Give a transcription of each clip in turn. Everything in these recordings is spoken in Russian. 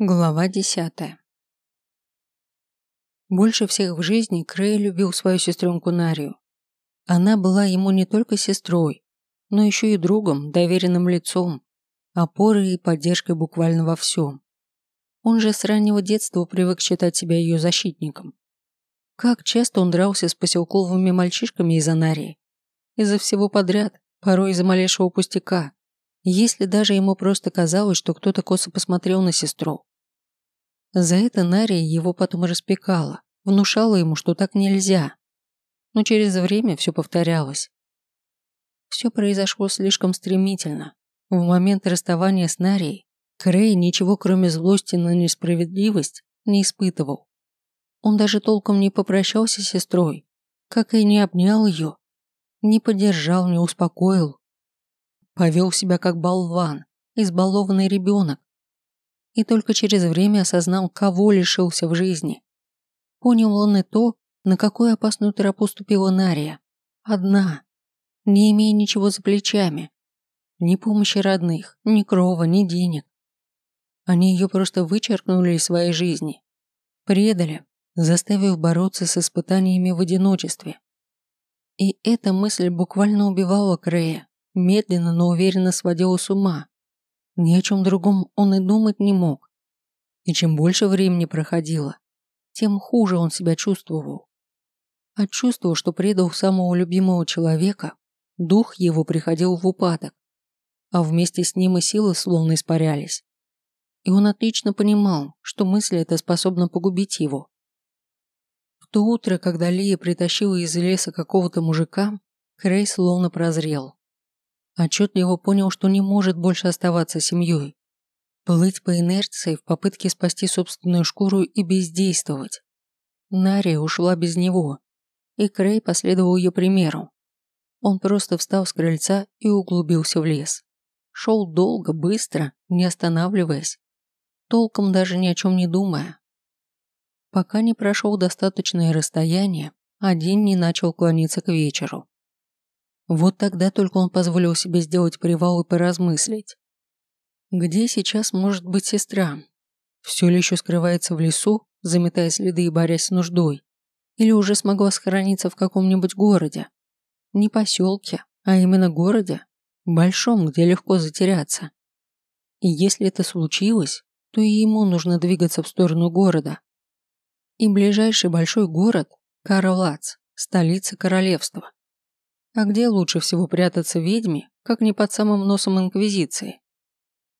Глава десятая. Больше всех в жизни Крей любил свою сестренку Нарию. Она была ему не только сестрой, но еще и другом, доверенным лицом, опорой и поддержкой буквально во всем. Он же с раннего детства привык считать себя ее защитником. Как часто он дрался с поселковыми мальчишками из-за Нарии. Из-за всего подряд, порой из-за малейшего пустяка если даже ему просто казалось, что кто-то косо посмотрел на сестру. За это Нария его потом распекала, внушала ему, что так нельзя. Но через время все повторялось. Все произошло слишком стремительно. В момент расставания с Нарией Крей ничего кроме злости на несправедливость не испытывал. Он даже толком не попрощался с сестрой, как и не обнял ее, не поддержал, не успокоил, Повел себя как болван, избалованный ребенок. И только через время осознал, кого лишился в жизни. Понял он и то, на какую опасную тропу ступила Нария. Одна, не имея ничего за плечами. Ни помощи родных, ни крова, ни денег. Они ее просто вычеркнули из своей жизни. Предали, заставив бороться с испытаниями в одиночестве. И эта мысль буквально убивала Крея медленно, но уверенно сводила с ума. Ни о чем другом он и думать не мог. И чем больше времени проходило, тем хуже он себя чувствовал. От чувства, что предал самого любимого человека, дух его приходил в упадок, а вместе с ним и силы словно испарялись. И он отлично понимал, что мысль эта способна погубить его. В то утро, когда Лия притащила из леса какого-то мужика, Крей словно прозрел. Отчетливо понял, что не может больше оставаться семьей. Плыть по инерции в попытке спасти собственную шкуру и бездействовать. Нария ушла без него, и Крей последовал ее примеру. Он просто встал с крыльца и углубился в лес. Шел долго, быстро, не останавливаясь, толком даже ни о чем не думая. Пока не прошел достаточное расстояние, а день не начал клониться к вечеру. Вот тогда только он позволил себе сделать привал и поразмыслить. Где сейчас может быть сестра? Все ли еще скрывается в лесу, заметая следы и борясь с нуждой? Или уже смогла сохраниться в каком-нибудь городе? Не поселке, а именно городе, большом, где легко затеряться. И если это случилось, то и ему нужно двигаться в сторону города. И ближайший большой город – Каролац, столица королевства. А где лучше всего прятаться ведьме, как не под самым носом Инквизиции?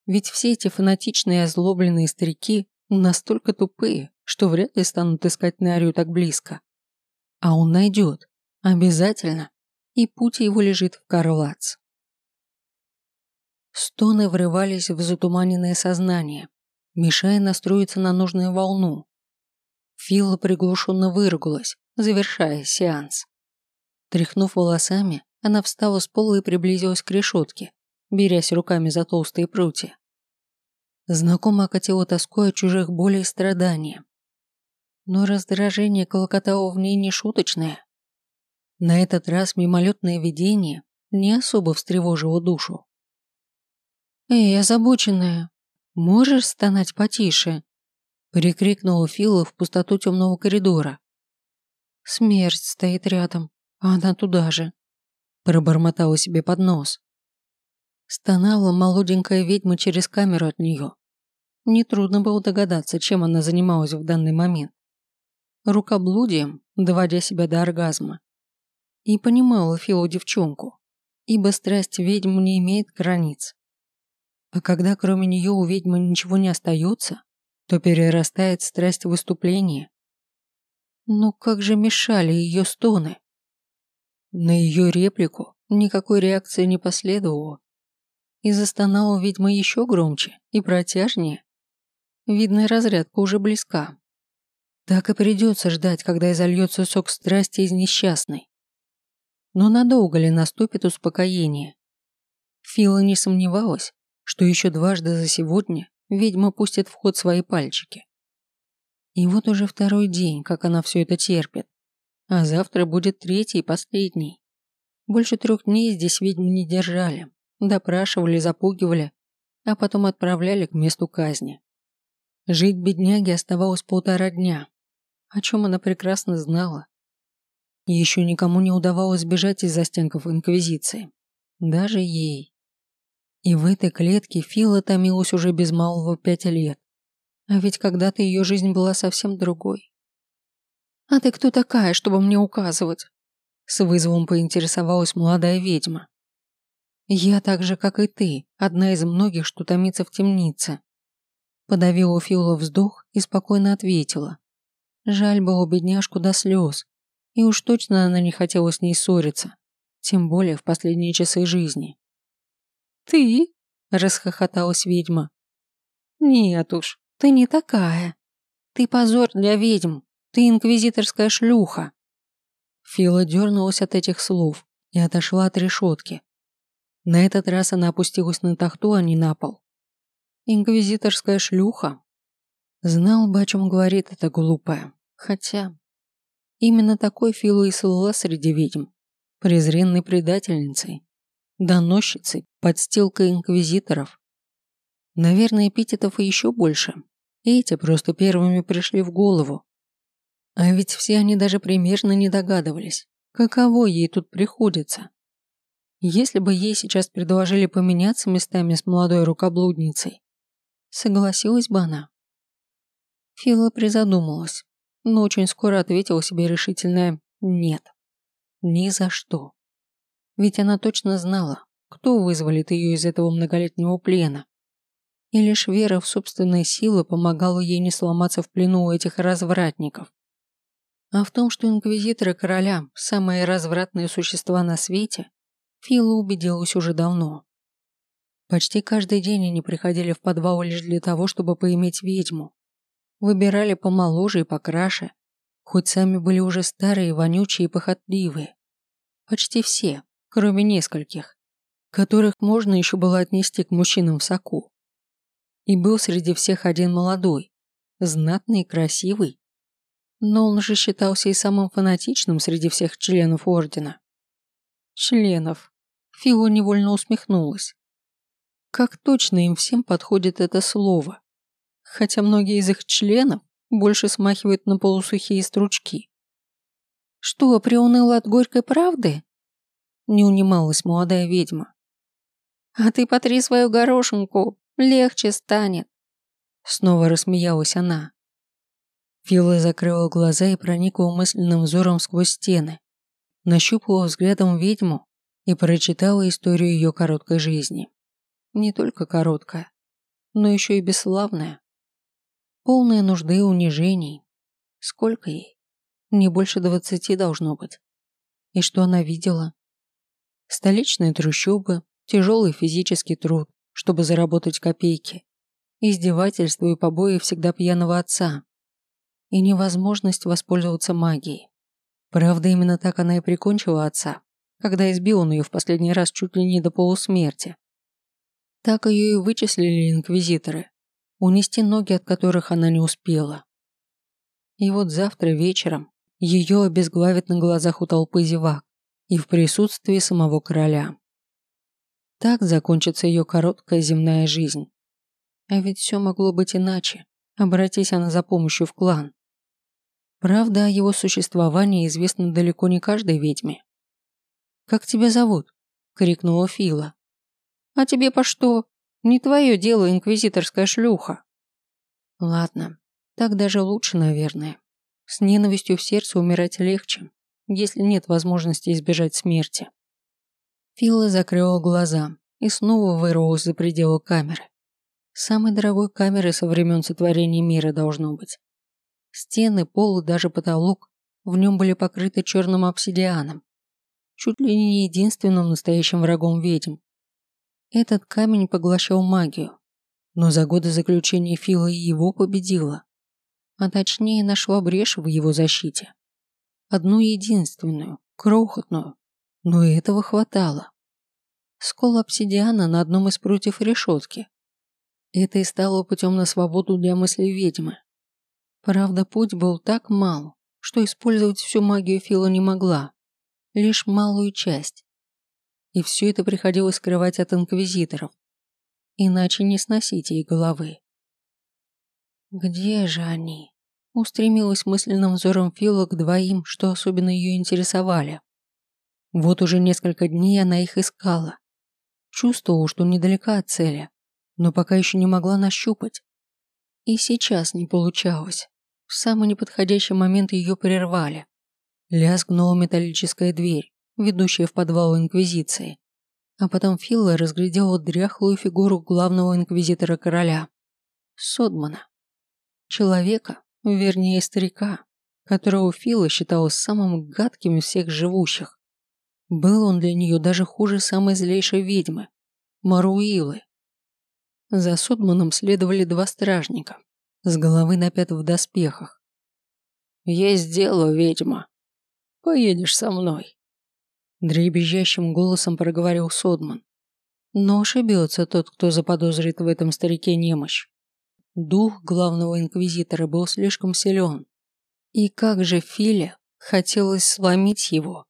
Ведь все эти фанатичные озлобленные старики настолько тупые, что вряд ли станут искать Нарию так близко. А он найдет. Обязательно. И путь его лежит в Карлац. Стоны врывались в затуманенное сознание, мешая настроиться на нужную волну. Фила приглушенно выругалась, завершая сеанс. Тряхнув волосами, она встала с пола и приблизилась к решетке, берясь руками за толстые прутья. Знакомо окатило тоской от чужих болей и страдания. Но раздражение колокотало в ней нешуточное. На этот раз мимолетное видение не особо встревожило душу. «Эй, озабоченная, можешь стонать потише?» прикрикнула Фила в пустоту темного коридора. Смерть стоит рядом, а она туда же. Пробормотала себе под нос. Стонала молоденькая ведьма через камеру от нее. Нетрудно было догадаться, чем она занималась в данный момент. Рукоблудием, доводя себя до оргазма. И понимала Филу девчонку, ибо страсть ведьм не имеет границ. А когда кроме нее у ведьмы ничего не остается, то перерастает страсть выступления. Но как же мешали ее стоны? На ее реплику никакой реакции не последовало. И застонала ведьма еще громче и протяжнее. Видно, разрядка уже близка. Так и придется ждать, когда изольется сок страсти из несчастной. Но надолго ли наступит успокоение? Фила не сомневалась, что еще дважды за сегодня ведьма пустит в ход свои пальчики. И вот уже второй день, как она все это терпит. А завтра будет третий и последний. Больше трех дней здесь ведьм не держали, допрашивали, запугивали, а потом отправляли к месту казни. Жить бедняге оставалось полтора дня, о чем она прекрасно знала. Еще никому не удавалось сбежать из застенков Инквизиции. Даже ей. И в этой клетке Фила томилась уже без малого пять лет. А ведь когда-то ее жизнь была совсем другой. «А ты кто такая, чтобы мне указывать?» С вызовом поинтересовалась молодая ведьма. «Я так же, как и ты, одна из многих, что томится в темнице». Подавила Фила вздох и спокойно ответила. Жаль было бедняжку до слез, и уж точно она не хотела с ней ссориться, тем более в последние часы жизни. «Ты?» – расхохоталась ведьма. «Нет уж, ты не такая. Ты позор для ведьм, ты инквизиторская шлюха». Фила дернулась от этих слов и отошла от решетки. На этот раз она опустилась на тахту, а не на пол. Инквизиторская шлюха. Знал бы, о чем говорит эта глупая. Хотя... Именно такой Филу и слыла среди ведьм. Презренной предательницей. Доносчицей, подстилкой инквизиторов. Наверное, эпитетов и еще больше. Эти просто первыми пришли в голову. А ведь все они даже примерно не догадывались, каково ей тут приходится. Если бы ей сейчас предложили поменяться местами с молодой рукоблудницей, согласилась бы она. Фила призадумалась но очень скоро ответила себе решительное «нет». Ни за что. Ведь она точно знала, кто вызволит ее из этого многолетнего плена. И лишь вера в собственные силы помогала ей не сломаться в плену у этих развратников. А в том, что инквизиторы короля – самые развратные существа на свете, Фила убедилась уже давно. Почти каждый день они приходили в подвал лишь для того, чтобы поиметь ведьму, Выбирали помоложе и покраше, хоть сами были уже старые, вонючие и похотливые. Почти все, кроме нескольких, которых можно еще было отнести к мужчинам в соку. И был среди всех один молодой, знатный и красивый. Но он же считался и самым фанатичным среди всех членов Ордена. Членов. Фила невольно усмехнулась. Как точно им всем подходит это слово хотя многие из их членов больше смахивают на полусухие стручки. «Что, приуныла от горькой правды?» Не унималась молодая ведьма. «А ты потри свою горошинку, легче станет!» Снова рассмеялась она. Фила закрыла глаза и проникла мысленным взором сквозь стены, нащупала взглядом ведьму и прочитала историю ее короткой жизни. Не только короткая, но еще и бесславная полная нужды и унижений. Сколько ей? Не больше двадцати должно быть. И что она видела? Столичные трущобы, тяжелый физический труд, чтобы заработать копейки, издевательство и побои всегда пьяного отца, и невозможность воспользоваться магией. Правда, именно так она и прикончила отца, когда избил он ее в последний раз чуть ли не до полусмерти. Так ее и вычислили инквизиторы, унести ноги от которых она не успела. И вот завтра вечером ее обезглавят на глазах у толпы зевак и в присутствии самого короля. Так закончится ее короткая земная жизнь. А ведь все могло быть иначе, обратись она за помощью в клан. Правда, о его существовании известно далеко не каждой ведьме. «Как тебя зовут?» – крикнула Фила. «А тебе по что?» Не твое дело, инквизиторская шлюха. Ладно, так даже лучше, наверное. С ненавистью в сердце умирать легче, если нет возможности избежать смерти. Фила закрыла глаза и снова вырвалась за пределы камеры. Самой дорогой камеры со времен сотворения мира должно быть. Стены, пол и даже потолок в нем были покрыты черным обсидианом. Чуть ли не единственным настоящим врагом ведьм, этот камень поглощал магию, но за годы заключения Фила и его победила. А точнее нашла брешь в его защите. Одну единственную, крохотную, но и этого хватало. Скол обсидиана на одном из прутьев решетки. Это и стало путем на свободу для мысли ведьмы. Правда, путь был так мал, что использовать всю магию Фила не могла. Лишь малую часть и все это приходилось скрывать от инквизиторов. Иначе не сносить ей головы. Где же они? Устремилась мысленным взором Фила к двоим, что особенно ее интересовали. Вот уже несколько дней она их искала. Чувствовала, что недалека от цели, но пока еще не могла нащупать. И сейчас не получалось. В самый неподходящий момент ее прервали. Лязгнула металлическая дверь, ведущая в подвал Инквизиции. А потом Филла разглядела дряхлую фигуру главного инквизитора короля. Содмана. Человека, вернее старика, которого Фила считала самым гадким из всех живущих. Был он для нее даже хуже самой злейшей ведьмы – Маруилы. За Содманом следовали два стражника, с головы на пят в доспехах. «Есть дело, ведьма. Поедешь со мной», – дребезжащим голосом проговорил Содман. Но ошибется тот, кто заподозрит в этом старике немощь. Дух главного инквизитора был слишком силен. И как же Филе хотелось сломить его,